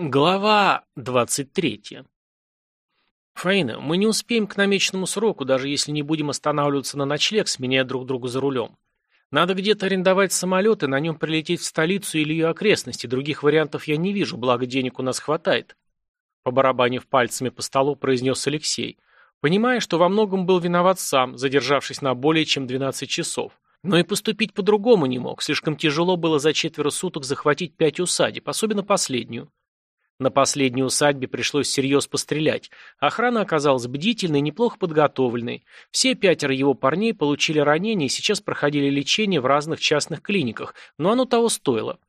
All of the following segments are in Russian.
Глава 23. Фаина, мы не успеем к намеченному сроку, даже если не будем останавливаться на ночлег, сменяя друг друга за рулем. Надо где-то арендовать самолет и на нем прилететь в столицу или ее окрестности. Других вариантов я не вижу, благо денег у нас хватает. Побарабанив пальцами по столу, произнес Алексей, понимая, что во многом был виноват сам, задержавшись на более чем 12 часов. Но и поступить по-другому не мог. Слишком тяжело было за четверо суток захватить пять усадеб, особенно последнюю. На последней усадьбе пришлось всерьез пострелять. Охрана оказалась бдительной и неплохо подготовленной. Все пятеро его парней получили ранения и сейчас проходили лечение в разных частных клиниках, но оно того стоило.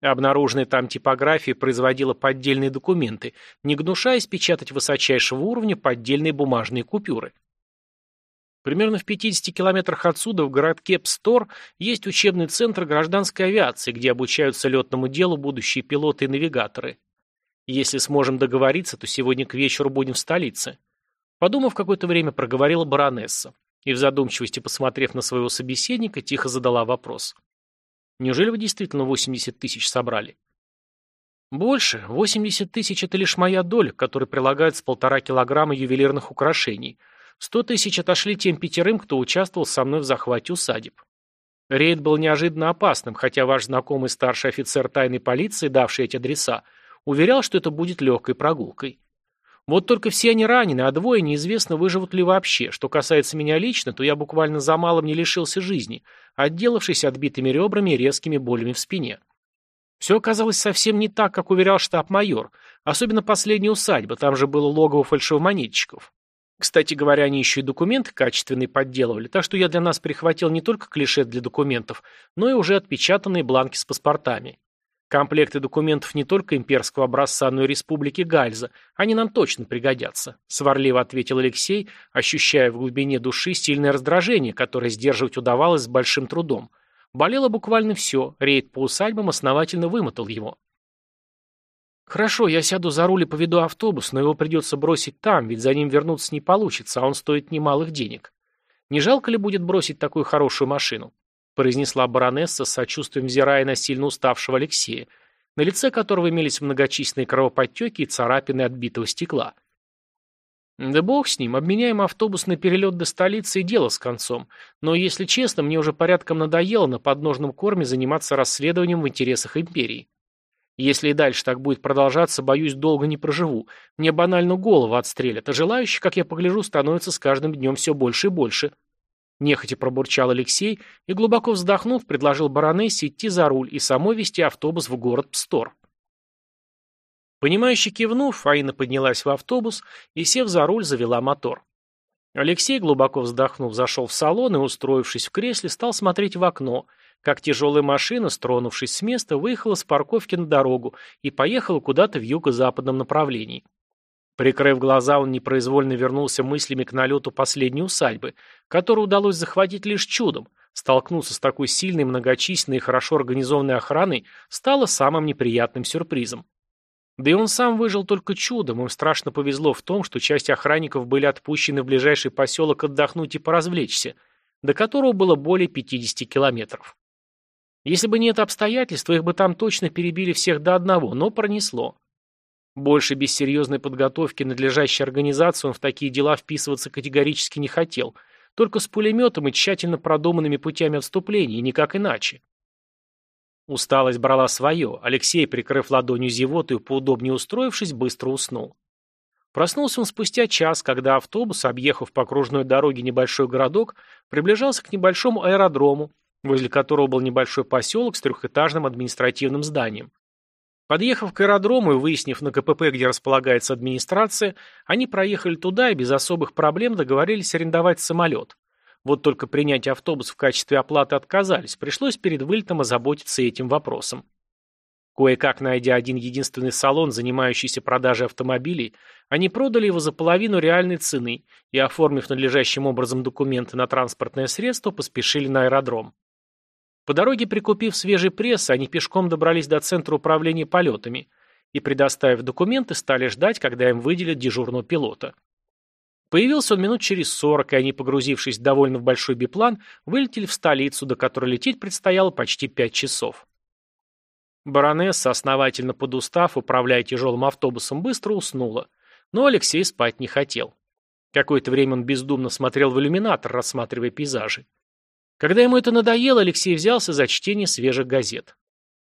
Обнаруженная там типография производила поддельные документы, не гнушаясь печатать высочайшего уровня поддельные бумажные купюры. Примерно в 50 километрах отсюда, в городке Пстор, есть учебный центр гражданской авиации, где обучаются летному делу будущие пилоты и навигаторы. Если сможем договориться, то сегодня к вечеру будем в столице. Подумав какое-то время, проговорила баронесса. И в задумчивости, посмотрев на своего собеседника, тихо задала вопрос. Неужели вы действительно 80 тысяч собрали? Больше. 80 тысяч – это лишь моя доля, которой прилагается полтора килограмма ювелирных украшений. 100 тысяч отошли тем пятерым, кто участвовал со мной в захвате усадеб. Рейд был неожиданно опасным, хотя ваш знакомый старший офицер тайной полиции, давший эти адреса, Уверял, что это будет легкой прогулкой. Вот только все они ранены, а двое неизвестно, выживут ли вообще. Что касается меня лично, то я буквально за малым не лишился жизни, отделавшись отбитыми ребрами и резкими болями в спине. Все оказалось совсем не так, как уверял штаб-майор, особенно последняя усадьба, там же было логово фальшивомонетчиков. Кстати говоря, они еще и документы качественные подделывали, так что я для нас прихватил не только клише для документов, но и уже отпечатанные бланки с паспортами. Комплекты документов не только имперского образца, но и республики Гальза. Они нам точно пригодятся», — сварливо ответил Алексей, ощущая в глубине души сильное раздражение, которое сдерживать удавалось с большим трудом. Болело буквально все, рейд по усадьбам основательно вымотал его. «Хорошо, я сяду за руль и поведу автобус, но его придется бросить там, ведь за ним вернуться не получится, а он стоит немалых денег. Не жалко ли будет бросить такую хорошую машину?» Произнесла баронесса с сочувствием взирая на сильно уставшего Алексея, на лице которого имелись многочисленные кровоподтеки и царапины отбитого стекла. Да бог с ним, обменяем автобус на перелет до столицы и дело с концом. Но, если честно, мне уже порядком надоело на подножном корме заниматься расследованием в интересах империи. Если и дальше так будет продолжаться, боюсь, долго не проживу. Мне банально голову отстрелят, а желающих, как я погляжу, становится с каждым днем все больше и больше. Нехотя пробурчал Алексей и, глубоко вздохнув, предложил баронессе идти за руль и самой вести автобус в город Пстор. Понимающе кивнув, Фаина поднялась в автобус и, сев за руль, завела мотор. Алексей, глубоко вздохнув, зашел в салон и, устроившись в кресле, стал смотреть в окно, как тяжелая машина, стронувшись с места, выехала с парковки на дорогу и поехала куда-то в юго-западном направлении. Прикрыв глаза, он непроизвольно вернулся мыслями к налету последней усадьбы, которую удалось захватить лишь чудом. Столкнуться с такой сильной, многочисленной и хорошо организованной охраной стало самым неприятным сюрпризом. Да и он сам выжил только чудом, им страшно повезло в том, что часть охранников были отпущены в ближайший поселок отдохнуть и поразвлечься, до которого было более 50 километров. Если бы не это обстоятельство, их бы там точно перебили всех до одного, но пронесло. Больше без серьезной подготовки надлежащей организации он в такие дела вписываться категорически не хотел, только с пулеметом и тщательно продуманными путями отступления, и никак иначе. Усталость брала свое, Алексей, прикрыв ладонью зевоту и поудобнее устроившись, быстро уснул. Проснулся он спустя час, когда автобус, объехав по окружной дороге небольшой городок, приближался к небольшому аэродрому, возле которого был небольшой поселок с трехэтажным административным зданием. Подъехав к аэродрому и выяснив на КПП, где располагается администрация, они проехали туда и без особых проблем договорились арендовать самолет. Вот только принять автобус в качестве оплаты отказались, пришлось перед вылетом озаботиться этим вопросом. Кое-как найдя один единственный салон, занимающийся продажей автомобилей, они продали его за половину реальной цены и, оформив надлежащим образом документы на транспортное средство, поспешили на аэродром. По дороге, прикупив свежий пресс, они пешком добрались до центра управления полетами и, предоставив документы, стали ждать, когда им выделят дежурного пилота. Появился он минут через сорок, и они, погрузившись довольно в большой биплан, вылетели в столицу, до которой лететь предстояло почти пять часов. Баронесса, основательно подустав, управляя тяжелым автобусом, быстро уснула. Но Алексей спать не хотел. Какое-то время он бездумно смотрел в иллюминатор, рассматривая пейзажи. Когда ему это надоело, Алексей взялся за чтение свежих газет.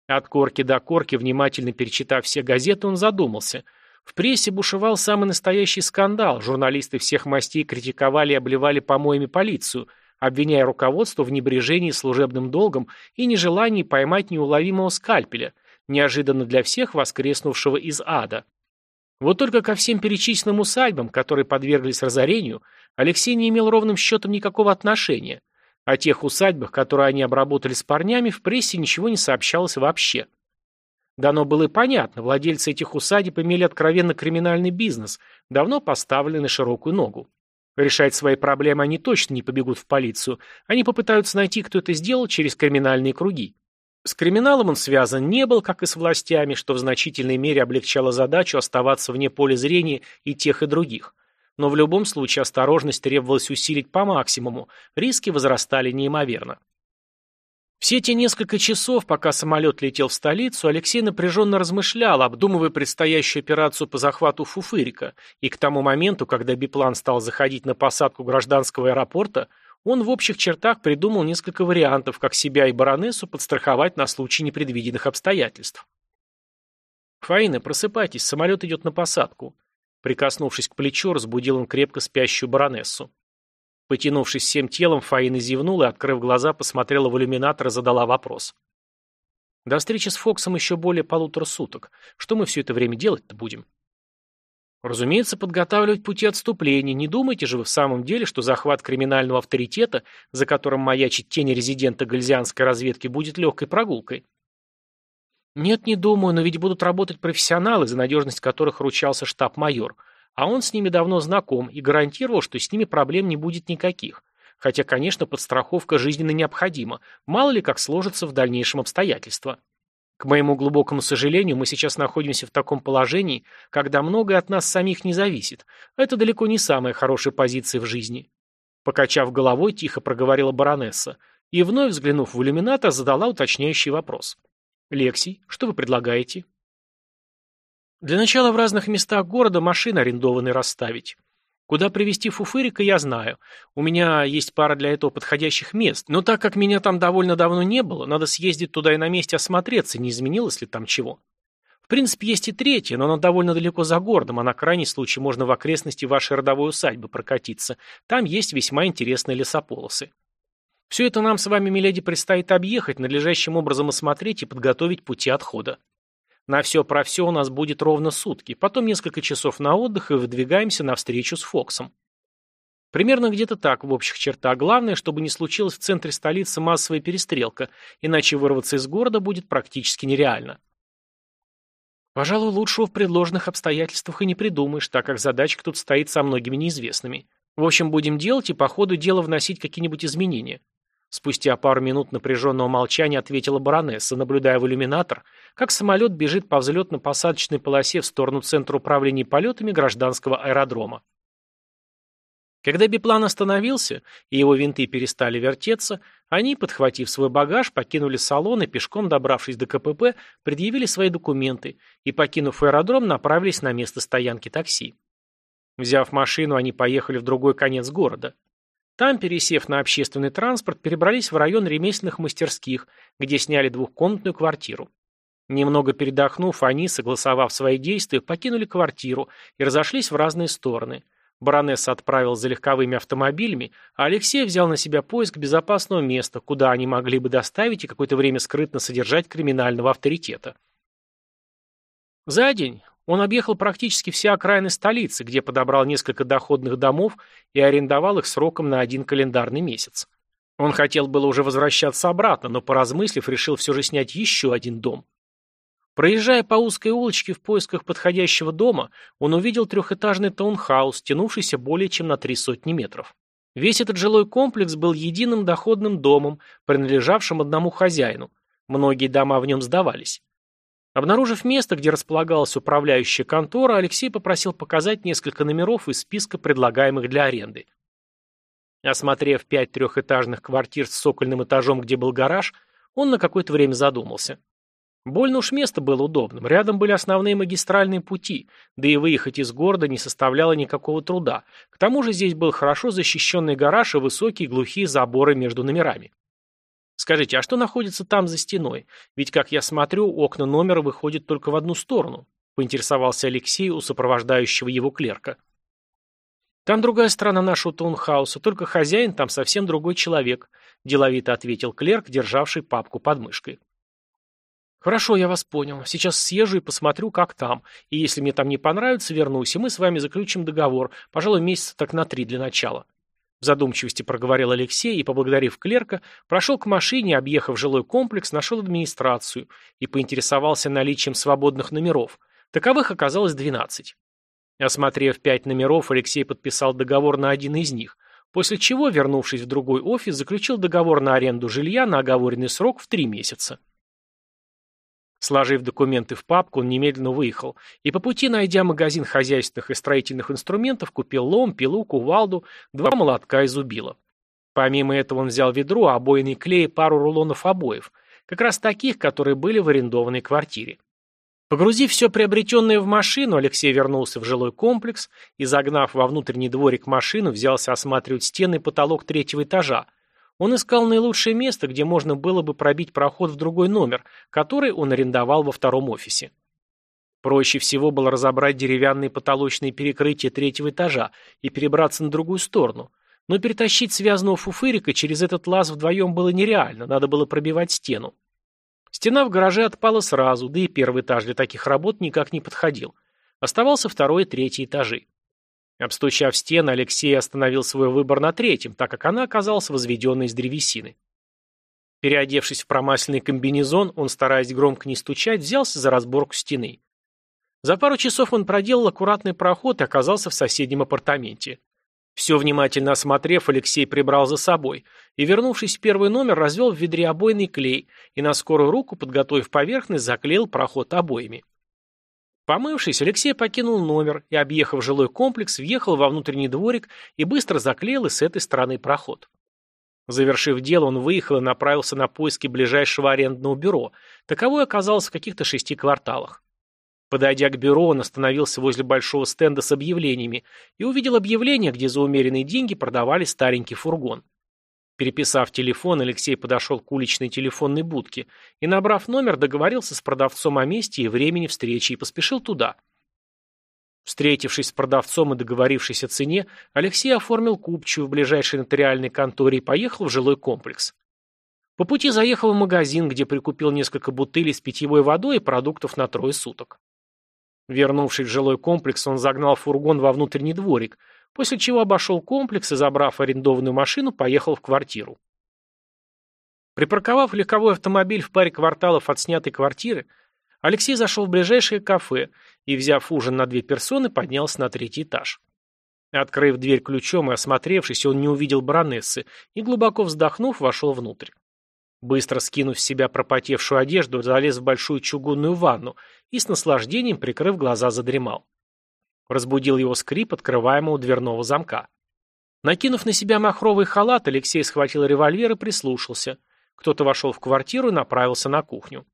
От корки до корки, внимательно перечитав все газеты, он задумался. В прессе бушевал самый настоящий скандал. Журналисты всех мастей критиковали и обливали помоями полицию, обвиняя руководство в небрежении служебным долгом и нежелании поймать неуловимого скальпеля, неожиданно для всех воскреснувшего из ада. Вот только ко всем перечисленным усадьбам, которые подверглись разорению, Алексей не имел ровным счетом никакого отношения. О тех усадьбах, которые они обработали с парнями, в прессе ничего не сообщалось вообще. Дано было и понятно, владельцы этих усадеб имели откровенно криминальный бизнес, давно поставленный на широкую ногу. Решать свои проблемы они точно не побегут в полицию, они попытаются найти, кто это сделал через криминальные круги. С криминалом он связан не был, как и с властями, что в значительной мере облегчало задачу оставаться вне поля зрения и тех, и других. Но в любом случае осторожность требовалось усилить по максимуму, риски возрастали неимоверно. Все те несколько часов, пока самолет летел в столицу, Алексей напряженно размышлял, обдумывая предстоящую операцию по захвату Фуфырика, и к тому моменту, когда биплан стал заходить на посадку гражданского аэропорта, он в общих чертах придумал несколько вариантов, как себя и баронессу подстраховать на случай непредвиденных обстоятельств. «Фаина, просыпайтесь, самолет идет на посадку». Прикоснувшись к плечу, разбудил он крепко спящую баронессу. Потянувшись всем телом, Фаина зевнула и, открыв глаза, посмотрела в иллюминатор и задала вопрос. «До встречи с Фоксом еще более полутора суток. Что мы все это время делать-то будем?» Разумеется, подготавливать пути отступления. Не думайте же вы в самом деле, что захват криминального авторитета, за которым маячит тень резидента гальзианской разведки, будет легкой прогулкой. Нет, не думаю, но ведь будут работать профессионалы, за надежность которых ручался штаб-майор. А он с ними давно знаком и гарантировал, что с ними проблем не будет никаких. Хотя, конечно, подстраховка жизненно необходима. Мало ли как сложатся в дальнейшем обстоятельства. К моему глубокому сожалению, мы сейчас находимся в таком положении, когда многое от нас самих не зависит. Это далеко не самая хорошая позиция в жизни. Покачав головой, тихо проговорила баронесса и, вновь взглянув в иллюминатор, задала уточняющий вопрос. «Лексий, что вы предлагаете?» «Для начала в разных местах города машины арендованные расставить. Куда привезти фуфырика, я знаю. У меня есть пара для этого подходящих мест. Но так как меня там довольно давно не было, надо съездить туда и на месте осмотреться, не изменилось ли там чего. В принципе, есть и третья, но она довольно далеко за городом, а на крайний случай можно в окрестности вашей родовой усадьбы прокатиться. Там есть весьма интересные лесополосы. Все это нам с вами, миледи, предстоит объехать, надлежащим образом осмотреть и подготовить пути отхода. На все про все у нас будет ровно сутки, потом несколько часов на отдых и выдвигаемся на встречу с Фоксом. Примерно где-то так, в общих чертах. Главное, чтобы не случилась в центре столицы массовая перестрелка, иначе вырваться из города будет практически нереально. Пожалуй, лучшего в предложенных обстоятельствах и не придумаешь, так как задачка тут стоит со многими неизвестными. В общем, будем делать и по ходу дела вносить какие-нибудь изменения. Спустя пару минут напряженного молчания ответила баронесса, наблюдая в иллюминатор, как самолет бежит по взлетно-посадочной полосе в сторону Центра управления полетами гражданского аэродрома. Когда биплан остановился, и его винты перестали вертеться, они, подхватив свой багаж, покинули салон и, пешком добравшись до КПП, предъявили свои документы и, покинув аэродром, направились на место стоянки такси. Взяв машину, они поехали в другой конец города. Там, пересев на общественный транспорт, перебрались в район ремесленных мастерских, где сняли двухкомнатную квартиру. Немного передохнув, они, согласовав свои действия, покинули квартиру и разошлись в разные стороны. Баронесса отправил за легковыми автомобилями, а Алексей взял на себя поиск безопасного места, куда они могли бы доставить и какое-то время скрытно содержать криминального авторитета. За день он объехал практически все окраины столицы, где подобрал несколько доходных домов и арендовал их сроком на один календарный месяц. Он хотел было уже возвращаться обратно, но, поразмыслив, решил все же снять еще один дом. Проезжая по узкой улочке в поисках подходящего дома, он увидел трехэтажный таунхаус, тянувшийся более чем на три сотни метров. Весь этот жилой комплекс был единым доходным домом, принадлежавшим одному хозяину. Многие дома в нем сдавались. Обнаружив место, где располагалась управляющая контора, Алексей попросил показать несколько номеров из списка предлагаемых для аренды. Осмотрев пять трехэтажных квартир с сокольным этажом, где был гараж, он на какое-то время задумался. Больно уж место было удобным, рядом были основные магистральные пути, да и выехать из города не составляло никакого труда. К тому же здесь был хорошо защищенный гараж и высокие глухие заборы между номерами. Скажите, а что находится там за стеной? Ведь, как я смотрю, окна номера выходят только в одну сторону, поинтересовался Алексей у сопровождающего его клерка. Там другая сторона нашего таунхауса, только хозяин там совсем другой человек, деловито ответил клерк, державший папку под мышкой. «Хорошо, я вас понял. Сейчас съезжу и посмотрю, как там. И если мне там не понравится, вернусь, и мы с вами заключим договор. Пожалуй, месяца так на три для начала». В задумчивости проговорил Алексей и, поблагодарив клерка, прошел к машине, объехав жилой комплекс, нашел администрацию и поинтересовался наличием свободных номеров. Таковых оказалось двенадцать. Осмотрев пять номеров, Алексей подписал договор на один из них, после чего, вернувшись в другой офис, заключил договор на аренду жилья на оговоренный срок в три месяца. Сложив документы в папку, он немедленно выехал, и по пути, найдя магазин хозяйственных и строительных инструментов, купил лом, пилу, кувалду, два молотка и зубила. Помимо этого он взял ведро, обойный клей и пару рулонов обоев, как раз таких, которые были в арендованной квартире. Погрузив все приобретенное в машину, Алексей вернулся в жилой комплекс и, загнав во внутренний дворик машину, взялся осматривать стены и потолок третьего этажа, он искал наилучшее место, где можно было бы пробить проход в другой номер, который он арендовал во втором офисе. Проще всего было разобрать деревянные потолочные перекрытия третьего этажа и перебраться на другую сторону. Но перетащить связанного фуфырика через этот лаз вдвоем было нереально, надо было пробивать стену. Стена в гараже отпала сразу, да и первый этаж для таких работ никак не подходил. Оставался второй и третий этажи. Обстучав стены, Алексей остановил свой выбор на третьем, так как она оказалась возведенной из древесины. Переодевшись в промасленный комбинезон, он, стараясь громко не стучать, взялся за разборку стены. За пару часов он проделал аккуратный проход и оказался в соседнем апартаменте. Все внимательно осмотрев, Алексей прибрал за собой и, вернувшись в первый номер, развел в ведре обойный клей и на скорую руку, подготовив поверхность, заклеил проход обоями. Помывшись, Алексей покинул номер и, объехав жилой комплекс, въехал во внутренний дворик и быстро заклеил и с этой стороны проход. Завершив дело, он выехал и направился на поиски ближайшего арендного бюро. Таковое оказалось в каких-то шести кварталах. Подойдя к бюро, он остановился возле большого стенда с объявлениями и увидел объявление, где за умеренные деньги продавали старенький фургон. Переписав телефон, Алексей подошел к уличной телефонной будке и, набрав номер, договорился с продавцом о месте и времени встречи и поспешил туда. Встретившись с продавцом и договорившись о цене, Алексей оформил купчую в ближайшей нотариальной конторе и поехал в жилой комплекс. По пути заехал в магазин, где прикупил несколько бутылей с питьевой водой и продуктов на трое суток. Вернувшись в жилой комплекс, он загнал фургон во внутренний дворик, после чего обошел комплекс и, забрав арендованную машину, поехал в квартиру. Припарковав легковой автомобиль в паре кварталов от снятой квартиры, Алексей зашел в ближайшее кафе и, взяв ужин на две персоны, поднялся на третий этаж. Открыв дверь ключом и осмотревшись, он не увидел баронессы и, глубоко вздохнув, вошел внутрь. Быстро скинув с себя пропотевшую одежду, залез в большую чугунную ванну и с наслаждением, прикрыв глаза, задремал. Разбудил его скрип открываемого дверного замка. Накинув на себя махровый халат, Алексей схватил револьвер и прислушался. Кто-то вошел в квартиру и направился на кухню.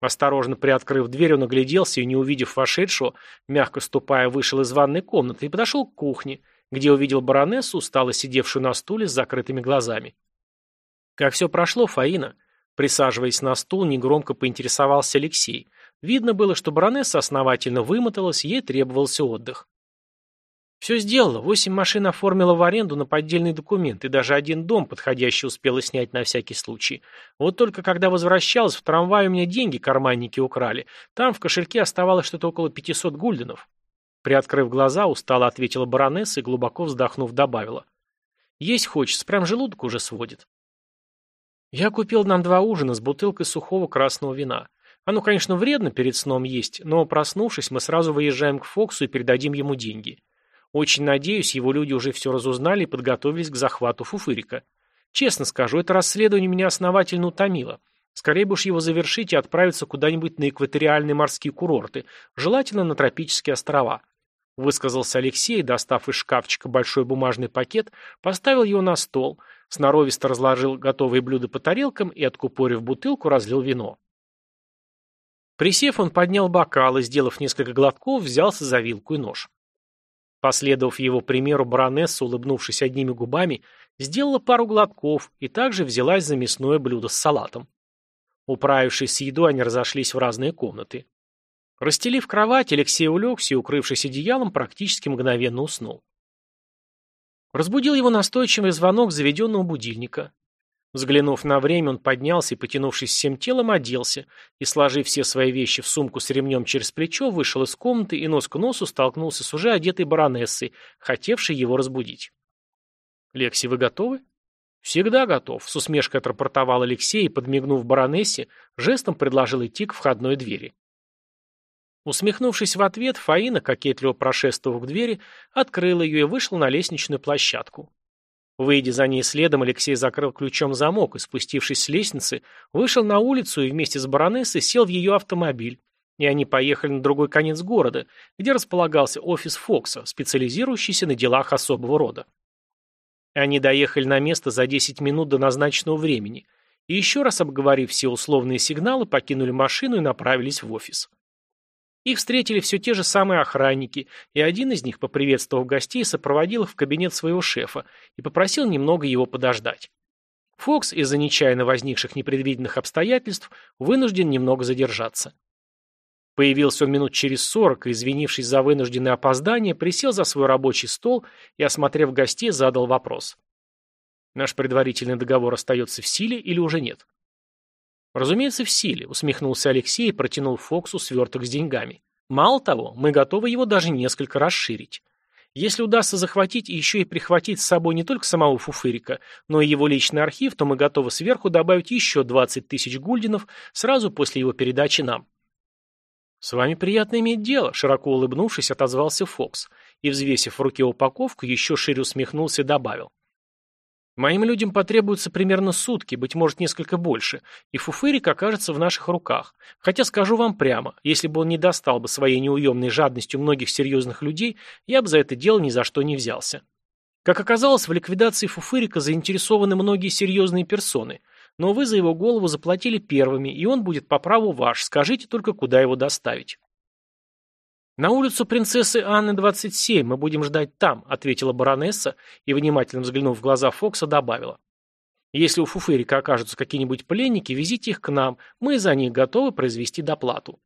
Осторожно приоткрыв дверь, он огляделся и, не увидев вошедшего, мягко ступая, вышел из ванной комнаты и подошел к кухне, где увидел баронессу, устало сидевшую на стуле с закрытыми глазами. «Как все прошло, Фаина?» Присаживаясь на стул, негромко поинтересовался Алексей, Видно было, что баронесса основательно вымоталась, ей требовался отдых. Все сделала, восемь машин оформила в аренду на поддельный документ, и даже один дом подходящий успела снять на всякий случай. Вот только когда возвращалась, в трамвае у меня деньги карманники украли. Там в кошельке оставалось что-то около 500 гульденов. Приоткрыв глаза, устало ответила баронесса и, глубоко вздохнув, добавила. Есть хочется, прям желудок уже сводит. Я купил нам два ужина с бутылкой сухого красного вина. Оно, конечно, вредно перед сном есть, но, проснувшись, мы сразу выезжаем к Фоксу и передадим ему деньги. Очень надеюсь, его люди уже все разузнали и подготовились к захвату Фуфырика. Честно скажу, это расследование меня основательно утомило. Скорее бы уж его завершить и отправиться куда-нибудь на экваториальные морские курорты, желательно на тропические острова. Высказался Алексей, достав из шкафчика большой бумажный пакет, поставил его на стол, сноровисто разложил готовые блюда по тарелкам и, откупорив бутылку, разлил вино. Присев, он поднял бокал и, сделав несколько глотков, взялся за вилку и нож. Последовав его примеру, баронесса, улыбнувшись одними губами, сделала пару глотков и также взялась за мясное блюдо с салатом. Управившись с едой, они разошлись в разные комнаты. Расстелив кровать, Алексей улегся и, укрывшись одеялом, практически мгновенно уснул. Разбудил его настойчивый звонок заведенного будильника. Взглянув на время, он поднялся и, потянувшись всем телом, оделся и, сложив все свои вещи в сумку с ремнем через плечо, вышел из комнаты и нос к носу столкнулся с уже одетой баронессой, хотевшей его разбудить. «Лекси, вы готовы?» «Всегда готов», — с усмешкой отрапортовал Алексей и, подмигнув баронессе, жестом предложил идти к входной двери. Усмехнувшись в ответ, Фаина, кокетливо прошествовав к двери, открыла ее и вышла на лестничную площадку. Выйдя за ней следом, Алексей закрыл ключом замок и, спустившись с лестницы, вышел на улицу и вместе с баронессой сел в ее автомобиль. И они поехали на другой конец города, где располагался офис Фокса, специализирующийся на делах особого рода. Они доехали на место за 10 минут до назначенного времени и еще раз обговорив все условные сигналы, покинули машину и направились в офис. Их встретили все те же самые охранники, и один из них, поприветствовав гостей, сопроводил их в кабинет своего шефа и попросил немного его подождать. Фокс из-за нечаянно возникших непредвиденных обстоятельств вынужден немного задержаться. Появился он минут через сорок и, извинившись за вынужденное опоздание, присел за свой рабочий стол и, осмотрев гостей, задал вопрос. «Наш предварительный договор остается в силе или уже нет?» «Разумеется, в силе», — усмехнулся Алексей и протянул Фоксу сверток с деньгами. «Мало того, мы готовы его даже несколько расширить. Если удастся захватить и еще и прихватить с собой не только самого Фуфырика, но и его личный архив, то мы готовы сверху добавить еще 20 тысяч гульденов сразу после его передачи нам». «С вами приятно иметь дело», — широко улыбнувшись, отозвался Фокс и, взвесив в руке упаковку, еще шире усмехнулся и добавил. Моим людям потребуется примерно сутки, быть может, несколько больше, и Фуфырик окажется в наших руках. Хотя скажу вам прямо, если бы он не достал бы своей неуемной жадностью многих серьезных людей, я бы за это дело ни за что не взялся. Как оказалось, в ликвидации Фуфырика заинтересованы многие серьезные персоны, но вы за его голову заплатили первыми, и он будет по праву ваш, скажите только, куда его доставить. «На улицу принцессы Анны, 27, мы будем ждать там», ответила баронесса и, внимательно взглянув в глаза Фокса, добавила. «Если у Фуфырика окажутся какие-нибудь пленники, везите их к нам, мы за них готовы произвести доплату».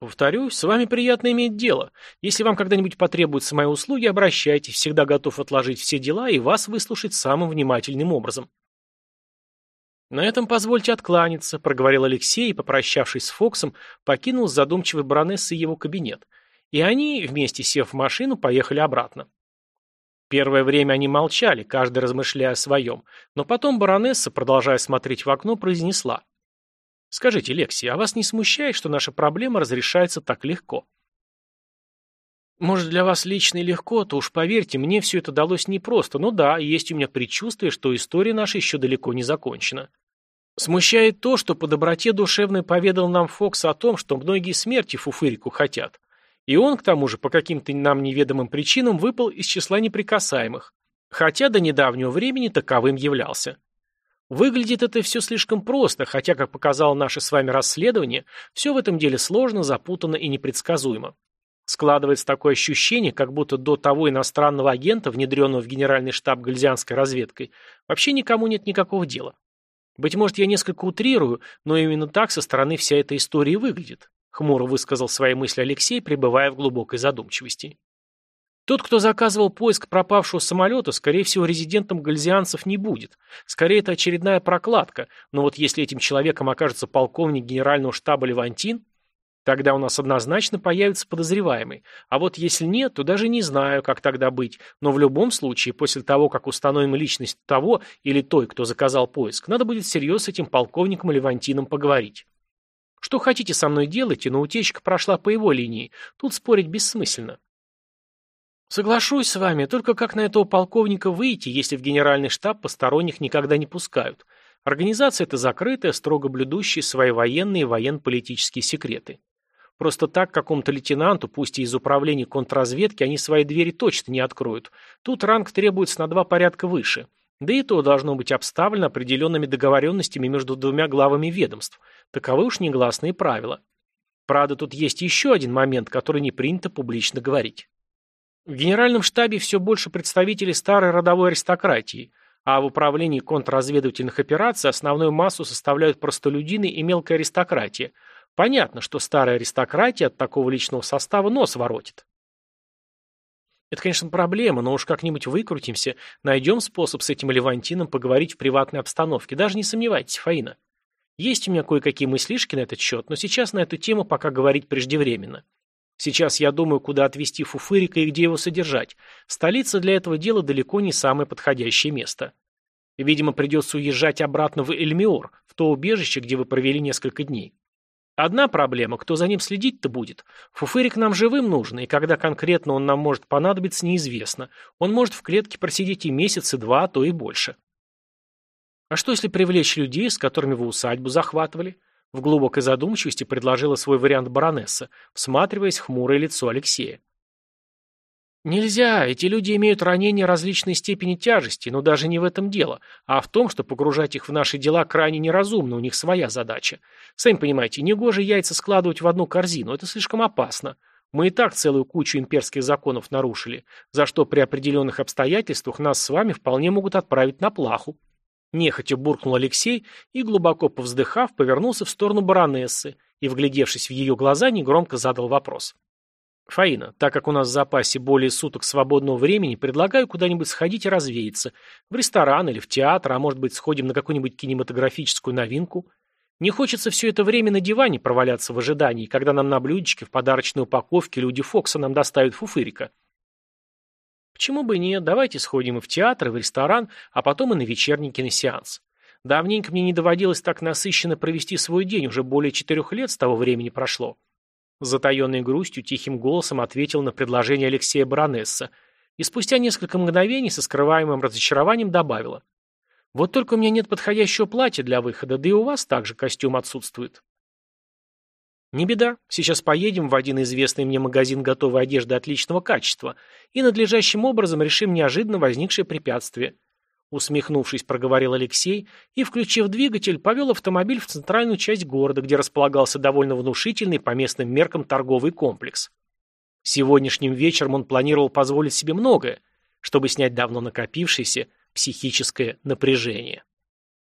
«Повторюсь, с вами приятно иметь дело. Если вам когда-нибудь потребуются мои услуги, обращайтесь, всегда готов отложить все дела и вас выслушать самым внимательным образом». «На этом позвольте откланяться», — проговорил Алексей и, попрощавшись с Фоксом, покинул с задумчивой его кабинет. И они, вместе сев в машину, поехали обратно. Первое время они молчали, каждый размышляя о своем, но потом баронесса, продолжая смотреть в окно, произнесла. «Скажите, Лекси, а вас не смущает, что наша проблема разрешается так легко?» «Может, для вас лично и легко, то уж поверьте, мне все это далось непросто, но да, есть у меня предчувствие, что история наша еще далеко не закончена. Смущает то, что по доброте душевной поведал нам Фокс о том, что многие смерти Фуфырику хотят. И он, к тому же, по каким-то нам неведомым причинам выпал из числа неприкасаемых, хотя до недавнего времени таковым являлся. Выглядит это все слишком просто, хотя, как показало наше с вами расследование, все в этом деле сложно, запутанно и непредсказуемо. Складывается такое ощущение, как будто до того иностранного агента, внедренного в генеральный штаб гальзианской разведкой, вообще никому нет никакого дела. Быть может, я несколько утрирую, но именно так со стороны вся эта история выглядит, хмуро высказал свои мысли Алексей, пребывая в глубокой задумчивости. Тот, кто заказывал поиск пропавшего самолета, скорее всего, резидентом гальзианцев не будет. Скорее, это очередная прокладка. Но вот если этим человеком окажется полковник генерального штаба Левантин, Тогда у нас однозначно появится подозреваемый. А вот если нет, то даже не знаю, как тогда быть. Но в любом случае, после того, как установим личность того или той, кто заказал поиск, надо будет всерьез с этим полковником Левантином поговорить. Что хотите со мной делайте, но утечка прошла по его линии. Тут спорить бессмысленно. Соглашусь с вами, только как на этого полковника выйти, если в генеральный штаб посторонних никогда не пускают? Организация эта закрытая, строго блюдущая свои военные и военно-политические секреты. Просто так какому-то лейтенанту, пусть и из управления контрразведки, они свои двери точно не откроют. Тут ранг требуется на два порядка выше. Да и то должно быть обставлено определенными договоренностями между двумя главами ведомств. Таковы уж негласные правила. Правда, тут есть еще один момент, который не принято публично говорить. В генеральном штабе все больше представителей старой родовой аристократии, а в управлении контрразведывательных операций основную массу составляют простолюдины и мелкая аристократия. Понятно, что старая аристократия от такого личного состава нос воротит. Это, конечно, проблема, но уж как-нибудь выкрутимся, найдем способ с этим Левантином поговорить в приватной обстановке. Даже не сомневайтесь, Фаина. Есть у меня кое-какие мыслишки на этот счет, но сейчас на эту тему пока говорить преждевременно. Сейчас я думаю, куда отвезти Фуфырика и где его содержать. Столица для этого дела далеко не самое подходящее место. Видимо, придется уезжать обратно в Эльмиор, в то убежище, где вы провели несколько дней. Одна проблема, кто за ним следить-то будет? Фуфырик нам живым нужен, и когда конкретно он нам может понадобиться, неизвестно. Он может в клетке просидеть и месяц, и два, а то и больше. А что, если привлечь людей, с которыми вы усадьбу захватывали? В глубокой задумчивости предложила свой вариант баронесса, всматриваясь в хмурое лицо Алексея. Нельзя, эти люди имеют ранения различной степени тяжести, но даже не в этом дело, а в том, что погружать их в наши дела крайне неразумно, у них своя задача. Сами понимаете, негоже яйца складывать в одну корзину, это слишком опасно. Мы и так целую кучу имперских законов нарушили, за что при определенных обстоятельствах нас с вами вполне могут отправить на плаху. Нехотя буркнул Алексей и, глубоко повздыхав, повернулся в сторону баронессы и, вглядевшись в ее глаза, негромко задал вопрос. Фаина, так как у нас в запасе более суток свободного времени, предлагаю куда-нибудь сходить и развеяться. В ресторан или в театр, а может быть сходим на какую-нибудь кинематографическую новинку. Не хочется все это время на диване проваляться в ожидании, когда нам на блюдечке в подарочной упаковке люди Фокса нам доставят фуфырика. Почему бы нет, давайте сходим и в театр, и в ресторан, а потом и на вечерний киносеанс. Давненько мне не доводилось так насыщенно провести свой день, уже более четырех лет с того времени прошло. С грустью тихим голосом ответил на предложение Алексея Баронесса и спустя несколько мгновений со скрываемым разочарованием добавила. «Вот только у меня нет подходящего платья для выхода, да и у вас также костюм отсутствует». «Не беда. Сейчас поедем в один известный мне магазин готовой одежды отличного качества и надлежащим образом решим неожиданно возникшее препятствие. Усмехнувшись, проговорил Алексей и, включив двигатель, повел автомобиль в центральную часть города, где располагался довольно внушительный по местным меркам торговый комплекс. Сегодняшним вечером он планировал позволить себе многое, чтобы снять давно накопившееся психическое напряжение.